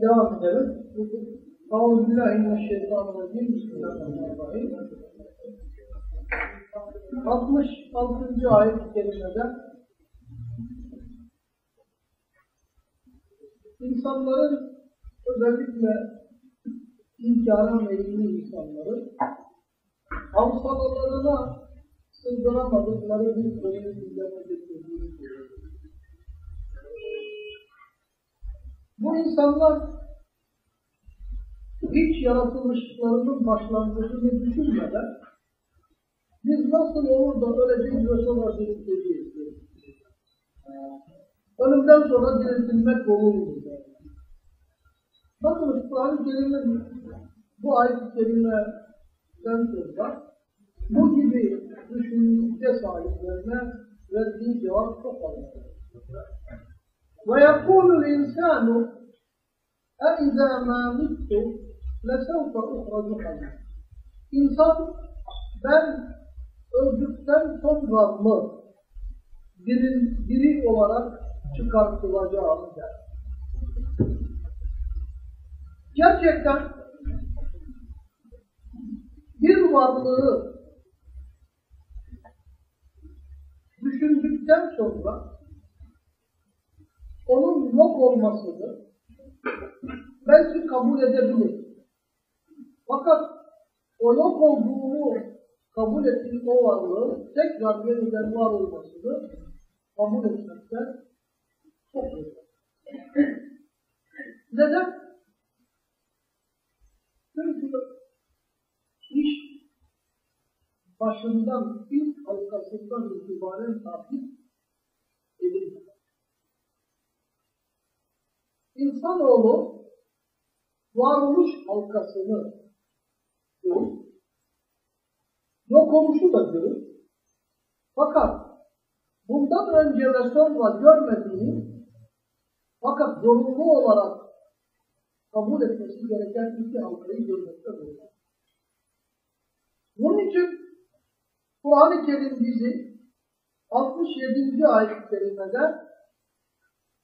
Devam edelim. Euzubillahimineşşeytanirracim. Bismillahirrahmanirrahim. 66. ayet-i kerimede insanların özellikle inkara meyilli insanların havsalarına sığdıramadıkları bir konuyu gündeme getirdiğini görüyoruz. Bu insanlar hiç yaratılışlarının başlangıcını düşünmeden biz nasıl olur da öleceğiz ve sonra dirilteceğiz Ölümden sonra diriltilmek olur mu? Bakın Kur'an-ı Kerim'in bu ayet-i kerimeden sonra bu gibi düşünce sahiplerine verdiği cevap çok fazla. ويقول الإنسان أإذا ما مت لسوف أخرج حيا İnsan ben öldükten sonra mı diri, diri olarak çıkartılacağım der. Gerçekten bir varlığı düşündükten sonra onun yok olmasını belki kabul edebilir. Fakat o yok olduğunu kabul ettiği o varlığın tekrar yeniden var olmasını kabul etmekten çok zor. Neden? Çünkü iş başından, ilk halkasından itibaren takip edilmez. İnsanoğlu varoluş halkasını görür, yok oluşu da görür. Fakat bundan önce ve sonra görmediği fakat zorunlu olarak kabul etmesi gereken iki halkayı görmekte olur. Bunun için Kur'an-ı Kerim bizi 67. ayet-i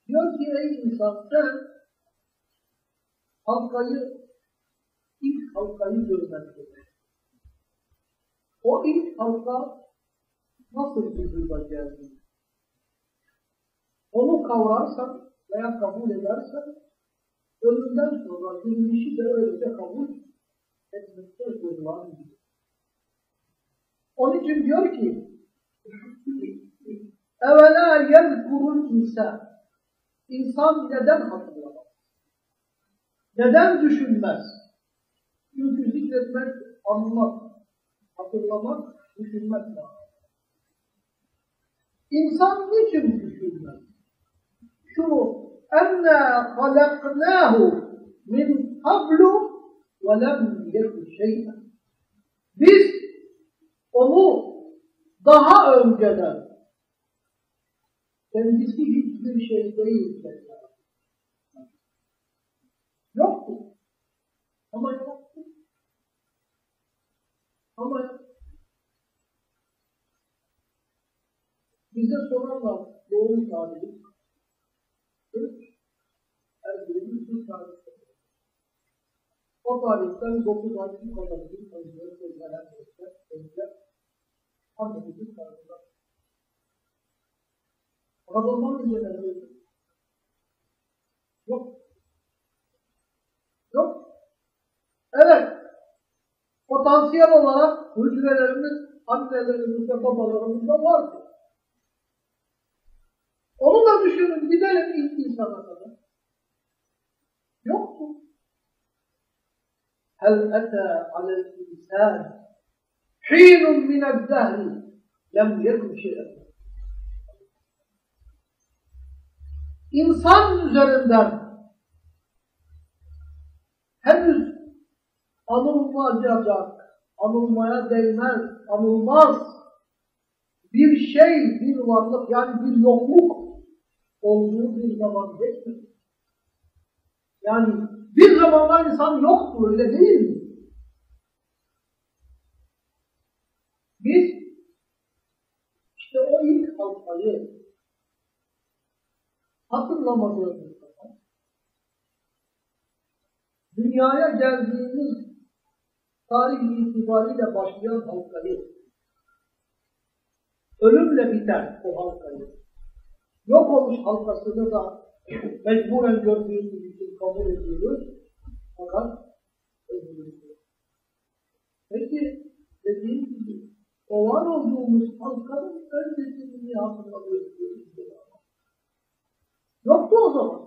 diyor ki ey insan sen halkayı ilk halkayı görmektedir. O ilk halka nasıl vücuda geldi? Onu kavrarsan veya kabul edersen ölümden sonra dirilişi de öylece kabul etmekte zorlan gibi. Onun için diyor ki evvela yezkurul insan İnsan neden hatırlamaz? Neden düşünmez? Çünkü zikretmek, anlamak, hatırlamak, düşünmek lazım. İnsan niçin düşünmez? Şu enna halaknahu min qablu ve lem şey'en. Biz onu daha önceden kendisi hiçbir şey değil Yoktu. Ama yoktu. Ama. Bize sorarlar doğum tarihi. Her birimiz bir tarih. O tarihten 9 ay kadar bir tanıdığı sözlenen önce Anadolu'nun tarihinde. Anadolu'nun üzerinde yok. Yok. Evet. Potansiyel olarak hücrelerimiz annelerimizde, babalarımızda vardır. Onu da düşünün, gidelim ilk insana kadar. Yoktu. Hel ete alel insan hinun mined dehri lem yekun şey'en. İnsan üzerinden henüz anılmayacak, anılmaya değmez, anılmaz bir şey, bir varlık yani bir yokluk olduğu bir zaman geçmedi. Yani bir zamanlar insan yoktu öyle değil mi? Biz işte o ilk halkayı hatırlamadığımız zaman dünyaya geldiğimiz tarih itibariyle başlayan halkayı, ölümle biter o halkayı, yok olmuş halkasını da mecburen gördüğümüz için kabul ediyoruz. Fakat öldürülüyor. Peki dediğim gibi o var olduğumuz halkanın öncesini hatırlamıyoruz. Yoktu o zaman.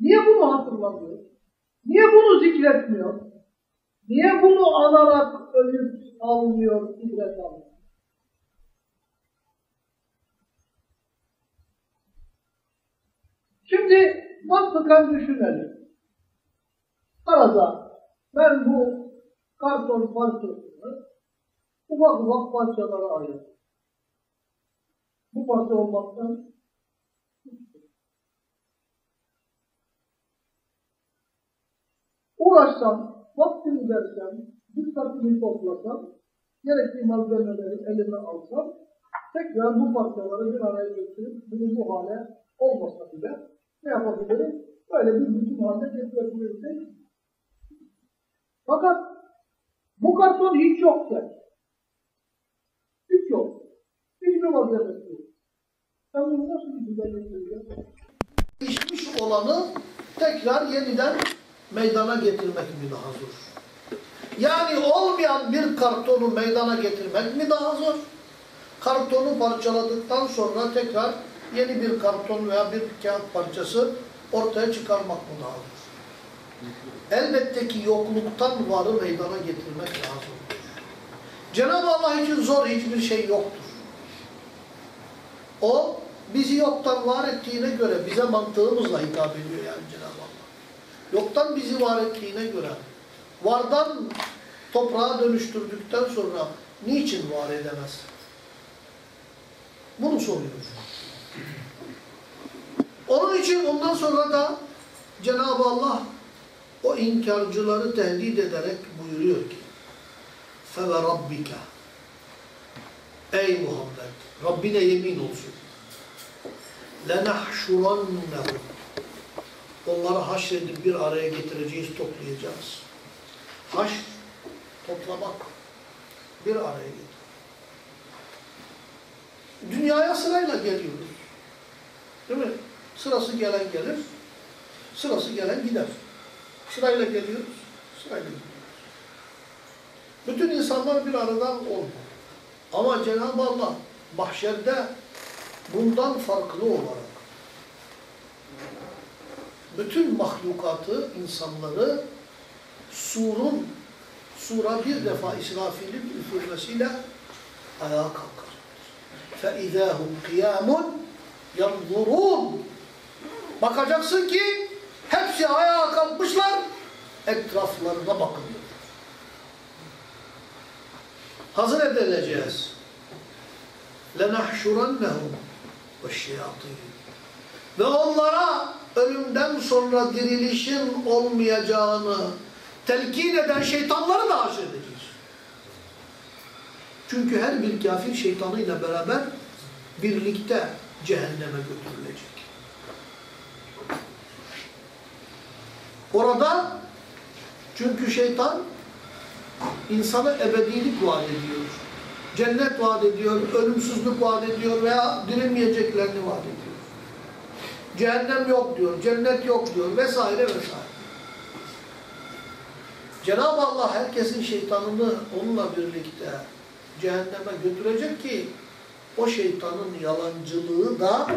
Niye bunu hatırlamıyor? Niye bunu zikretmiyor? Niye bunu anarak övüp almıyor, ibret almıyor? Şimdi mantıken düşünelim. Arada ben bu karton parçasını ufak ufak parçalara ayırdım. Bu parça olmaktan uğraşsam, vaktimi versem, dikkatimi toplasam, gerekli malzemeleri elime alsam, tekrar bu parçaları bir araya getirip bunu bu hale olmasa bile ne yapabilirim? Böyle bir bütün haline getirebilirim. Fakat bu karton hiç yok der. Hiç yok. Hiçbir malzemesi yok. Ben bunu nasıl bir güzel getireceğim? Değişmiş olanı tekrar yeniden meydana getirmek mi daha zor? Yani olmayan bir kartonu meydana getirmek mi daha zor? Kartonu parçaladıktan sonra tekrar yeni bir karton veya bir kağıt parçası ortaya çıkarmak mı daha zor? Elbette ki yokluktan varı meydana getirmek lazım. Cenab-ı Allah için zor hiçbir şey yoktur. O bizi yoktan var ettiğine göre bize mantığımızla hitap ediyor yani Cenab-ı Allah Yoktan bizi var ettiğine göre vardan toprağa dönüştürdükten sonra niçin var edemez? Bunu soruyoruz. Onun için ondan sonra da Cenab-ı Allah o inkarcıları tehdit ederek buyuruyor ki فَوَرَبِّكَ Ey Muhammed! Rabbine yemin olsun. لَنَحْشُرَنَّهُ Onları haşredip bir araya getireceğiz, toplayacağız. Haş, toplamak. Bir araya getir. Dünyaya sırayla geliyoruz. Değil mi? Sırası gelen gelir, sırası gelen gider. Sırayla geliyoruz, sırayla gidiyoruz. Bütün insanlar bir aradan olmuyor. Ama Cenab-ı Allah mahşerde bundan farklı olarak bütün mahlukatı, insanları surun, sura bir defa İsrafil'in üfürmesiyle ayağa kalkar. فَاِذَا هُمْ قِيَامٌ يَنْظُرُونَ Bakacaksın ki hepsi ayağa kalkmışlar, etraflarına bakılıyor. Hazır edileceğiz. لَنَحْشُرَنَّهُمْ وَالشَّيَاطِينَ Ve onlara ölümden sonra dirilişin olmayacağını telkin eden şeytanları da haşredeceğiz. Çünkü her bir kafir şeytanıyla beraber birlikte cehenneme götürülecek. Orada çünkü şeytan insana ebedilik vaat ediyor. Cennet vaat ediyor, ölümsüzlük vaat ediyor veya dirilmeyeceklerini vaat ediyor. Cehennem yok diyor, cennet yok diyor vesaire vesaire. Cenab-ı Allah herkesin şeytanını onunla birlikte cehenneme götürecek ki o şeytanın yalancılığı da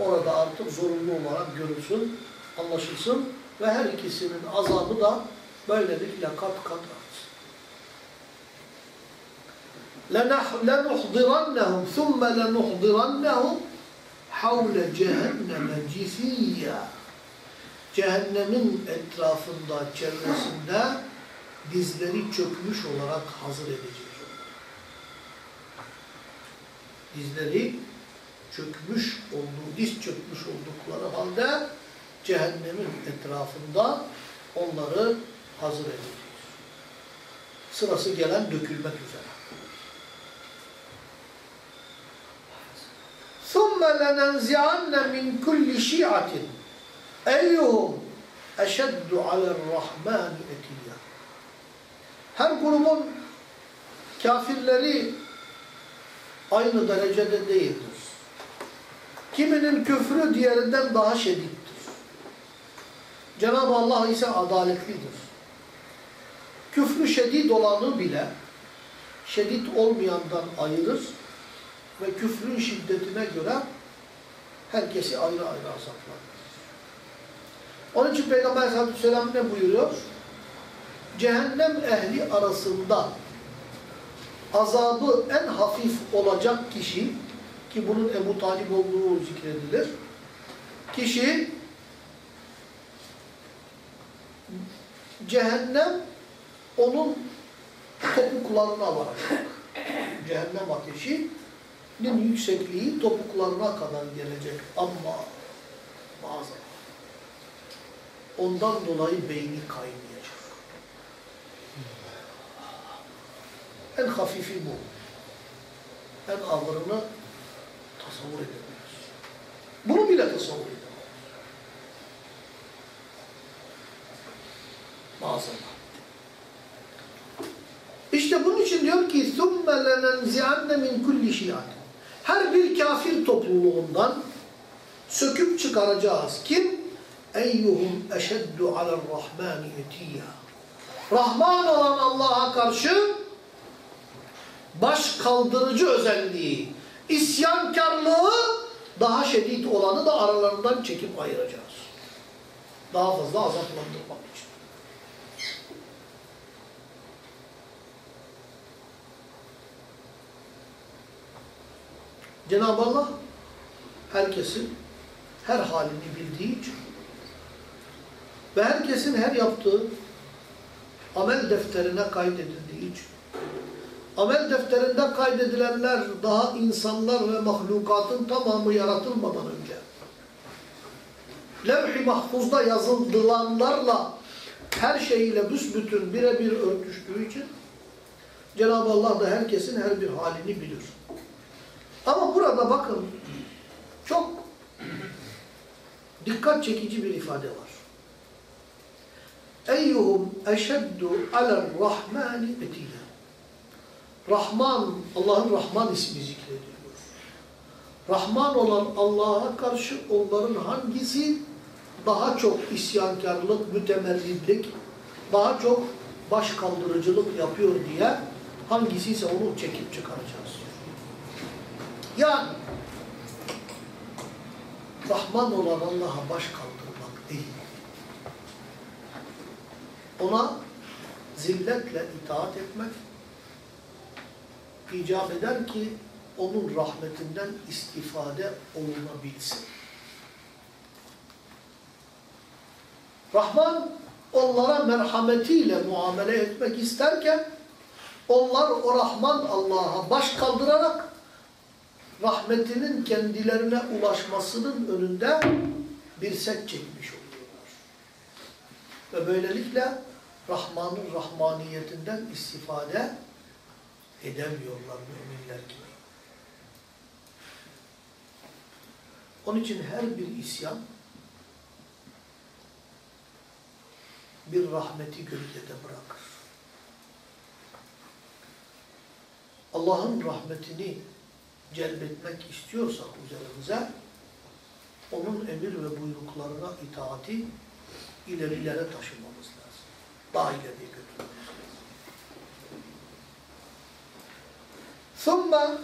orada artık zorunlu olarak görülsün, anlaşılsın ve her ikisinin azabı da böylelikle kat kat artsın. لَنُحْضِرَنَّهُمْ ثُمَّ لَنُحْضِرَنَّهُمْ havle cehenneme cisiyya cehennemin etrafında, çevresinde dizleri çökmüş olarak hazır edecek. Dizleri çökmüş olduğu, diz çökmüş oldukları halde cehennemin etrafında onları hazır edecek. Sırası gelen dökülmek üzere. ثُمَّ لَنَنْزِعَنَّ مِنْ كُلِّ شِيعَةٍ اَيُّهُمْ eşeddu alel-Rahmani etiyya. Her grubun kafirleri aynı derecede değildir. Kiminin küfrü diğerinden daha şedittir. Cenab-ı Allah ise adaletlidir. Küfrü şedid olanı bile şedid olmayandan ayırır ve küfrün şiddetine göre herkesi ayrı ayrı azaplandırır. Onun için Peygamber Aleyhisselatü Vesselam ne buyuruyor? Cehennem ehli arasında azabı en hafif olacak kişi ki bunun Ebu Talib olduğu zikredilir. Kişi cehennem onun topuklarına varacak. Cehennem ateşinin yüksekliği topuklarına kadar gelecek ama bazen ondan dolayı beyni kaynayacak. En hafifi bu. En ağırını tasavvur edemiyoruz. Bunu bile tasavvur edemiyoruz. Maazallah. İşte bunun için diyor ki ثُمَّ لَنَنْزِعَنَّ مِنْ كُلِّ شِيَاتٍ her bir kafir topluluğundan söküp çıkaracağız. Kim? Eyyuhum eşeddu alerrahmani yutiyya. Rahman olan Allah'a karşı baş kaldırıcı özelliği, isyankarlığı daha şiddet olanı da aralarından çekip ayıracağız. Daha fazla azaplandırmak için. Cenab-ı Allah herkesin her halini bildiği için ve herkesin her yaptığı amel defterine kaydedildiği için amel defterinde kaydedilenler daha insanlar ve mahlukatın tamamı yaratılmadan önce levh-i mahfuzda yazıldılanlarla her şeyiyle büsbütün birebir örtüştüğü için Cenab-ı Allah da herkesin her bir halini bilir. Ama burada bakın çok dikkat çekici bir ifade var. Eyyuhum eşeddu aler-Rahmani etiyya. Rahman, Allah'ın Rahman ismi zikrediliyor. Rahman olan Allah'a karşı onların hangisi daha çok isyankarlık, mütemerridlik, daha çok baş kaldırıcılık yapıyor diye hangisi ise onu çekip çıkaracağız. Yani Rahman olan Allah'a baş kaldırmak değil. Ona zilletle itaat etmek icap eder ki onun rahmetinden istifade olunabilsin. Rahman onlara merhametiyle muamele etmek isterken onlar o Rahman Allah'a baş kaldırarak rahmetinin kendilerine ulaşmasının önünde bir set çekmiş oluyorlar. Ve böylelikle Rahman'ın rahmaniyetinden istifade edemiyorlar müminler gibi. Onun için her bir isyan bir rahmeti gölgede bırakır. Allah'ın rahmetini celbetmek istiyorsak üzerimize onun emir ve buyruklarına itaati ilerilere taşımamız lazım. Daha ileriye götürmemiz lazım. ثُمَّ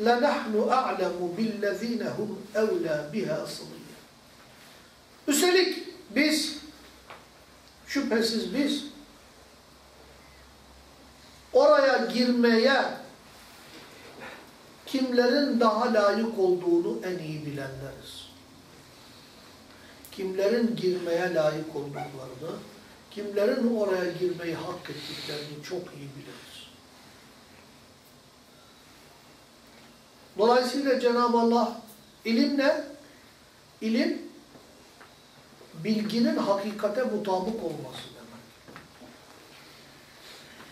لَنَحْنُ أَعْلَمُ بِالَّذ۪ينَ هُمْ اَوْلَى بِهَا صِلِيًّا Üstelik biz, şüphesiz biz, oraya girmeye kimlerin daha layık olduğunu en iyi bilenleriz. Kimlerin girmeye layık olduklarını, kimlerin oraya girmeyi hak ettiklerini çok iyi biliriz. Dolayısıyla Cenab-ı Allah ilim ne? İlim bilginin hakikate mutabık olması demek.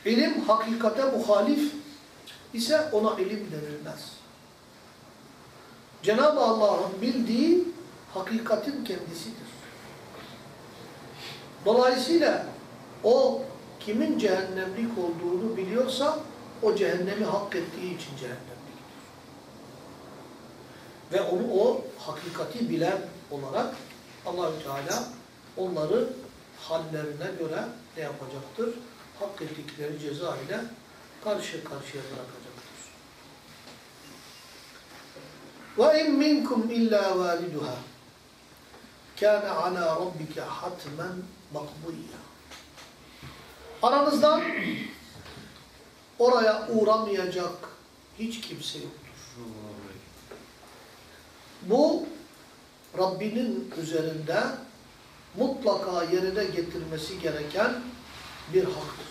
İlim hakikate muhalif ise ona ilim denilmez. Cenab-ı Allah'ın bildiği hakikatin kendisidir. Dolayısıyla o kimin cehennemlik olduğunu biliyorsa o cehennemi hak ettiği için cehennemliktir. Ve onu o hakikati bilen olarak Allahü Teala onları hallerine göre ne yapacaktır? Hak ettikleri ceza ile karşı karşıya bırakacaktır. وَاِنْ مِنْكُمْ اِلَّا وَالِدُهَا كَانَ عَلَى رَبِّكَ حَتْمًا مَقْضِيًّا Aranızdan oraya uğramayacak hiç kimse yoktur. Bu Rabbinin üzerinde mutlaka yerine getirmesi gereken bir haktır.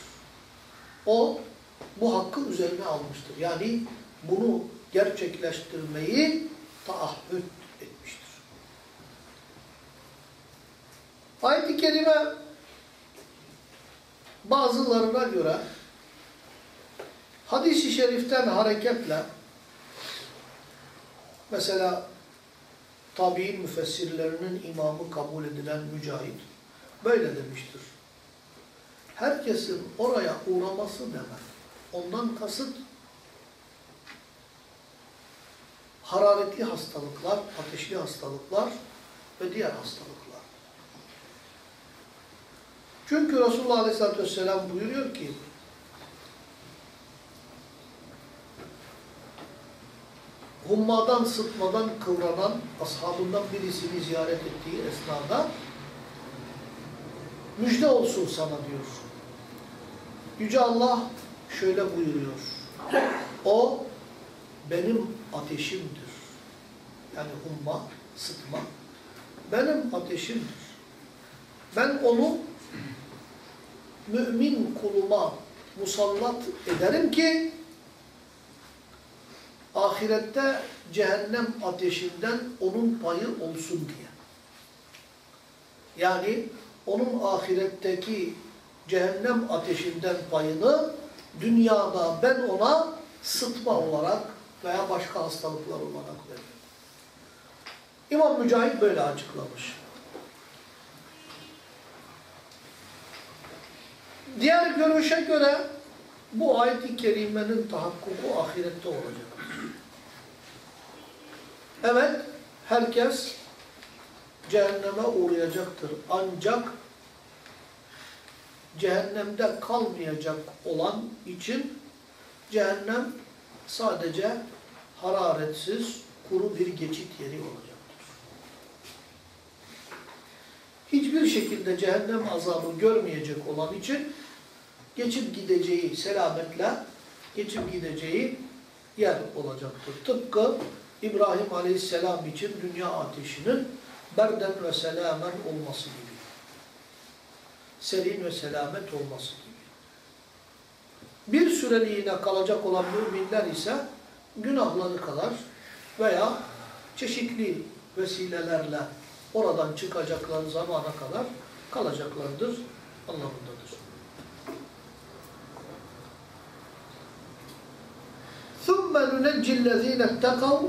O bu hakkı üzerine almıştır. Yani bunu gerçekleştirmeyi taahhüt etmiştir. Ayet-i Kerime bazılarına göre hadis-i şeriften hareketle mesela tabi'in müfessirlerinin imamı kabul edilen Mücahit böyle demiştir. Herkesin oraya uğraması demek. Ondan kasıt hararetli hastalıklar, ateşli hastalıklar ve diğer hastalıklar. Çünkü Resulullah Aleyhisselatü Vesselam buyuruyor ki hummadan, sıtmadan kıvranan ashabından birisini ziyaret ettiği esnada müjde olsun sana diyor. Yüce Allah şöyle buyuruyor. O benim ateşimdir. Yani humma, sıtma benim ateşimdir. Ben onu mümin kuluma musallat ederim ki ahirette cehennem ateşinden onun payı olsun diye. Yani onun ahiretteki cehennem ateşinden payını dünyada ben ona sıtma olarak veya başka hastalıklar olarak veririm. İmam Mücahit böyle açıklamış. Diğer görüşe göre bu ayet-i kerimenin tahakkuku ahirette olacak. Evet, herkes cehenneme uğrayacaktır. Ancak cehennemde kalmayacak olan için cehennem sadece hararetsiz, kuru bir geçit yeri olacaktır. Hiçbir şekilde cehennem azabı görmeyecek olan için geçip gideceği selametle geçip gideceği yer olacaktır. Tıpkı İbrahim Aleyhisselam için dünya ateşinin berden ve selamen olması gibi. Serin ve selamet olması gibi Bir süreliğine kalacak olan müminler ise günahları kadar veya çeşitli vesilelerle oradan çıkacakları zamana kadar kalacaklardır anlamındadır. ثُمَّ نُنَجِّ الَّذ۪ينَ اتَّقَوْا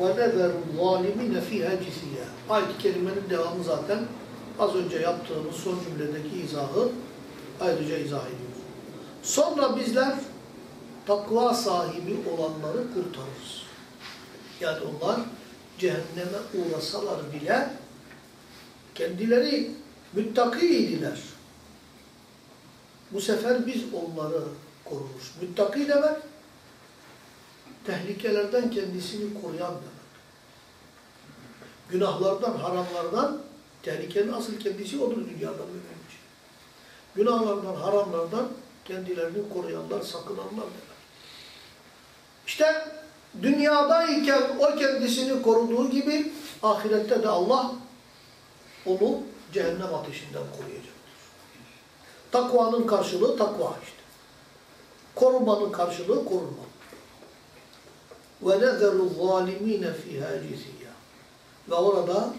وَنَذَرُ الظَّالِمِينَ ف۪يهَا جِثِيًّا Ayet-i Kerime'nin devamı zaten az önce yaptığımız son cümledeki izahı ayrıca izah ediyor. Sonra bizler takva sahibi olanları kurtarırız. Yani onlar cehenneme uğrasalar bile kendileri müttakiydiler. Bu sefer biz onları koruruz. Müttaki demek tehlikelerden kendisini koruyan demek. Günahlardan, haramlardan tehlikenin asıl kendisi odur dünyada mümin için. Günahlardan, haramlardan kendilerini koruyanlar, sakınanlar demek. İşte dünyadayken o kendisini koruduğu gibi ahirette de Allah onu cehennem ateşinden koruyacaktır. Takvanın karşılığı takva işte. Korumanın karşılığı korunma. وَنَذَرُ الظَّالِم۪ينَ فِيهَا جِثِيًّا Ve orada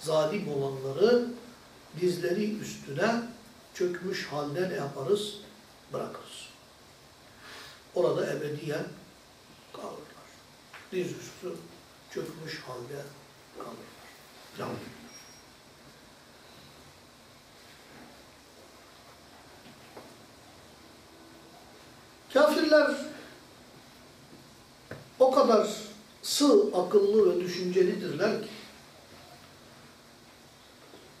zalim olanları dizleri üstüne çökmüş halde ne yaparız? bırakırız. Orada ebediyen kalırlar. Dizüstü çökmüş halde kalırlar. Yanılırlar. Kafirler o kadar sığ, akıllı ve düşüncelidirler ki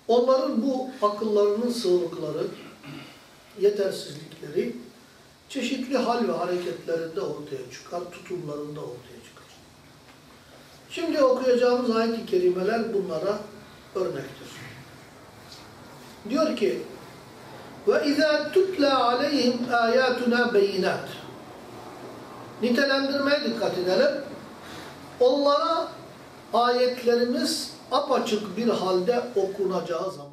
onların bu akıllarının sığlıkları yetersizlikleri çeşitli hal ve hareketlerinde ortaya çıkar, tutumlarında ortaya çıkar. Şimdi okuyacağımız ayet-i kerimeler bunlara örnektir. Diyor ki وَاِذَا تُتْلَى عَلَيْهِمْ آيَاتُنَا بَيِّنَاتٍ Nitelendirmeye dikkat edelim. Onlara ayetlerimiz apaçık bir halde okunacağı zaman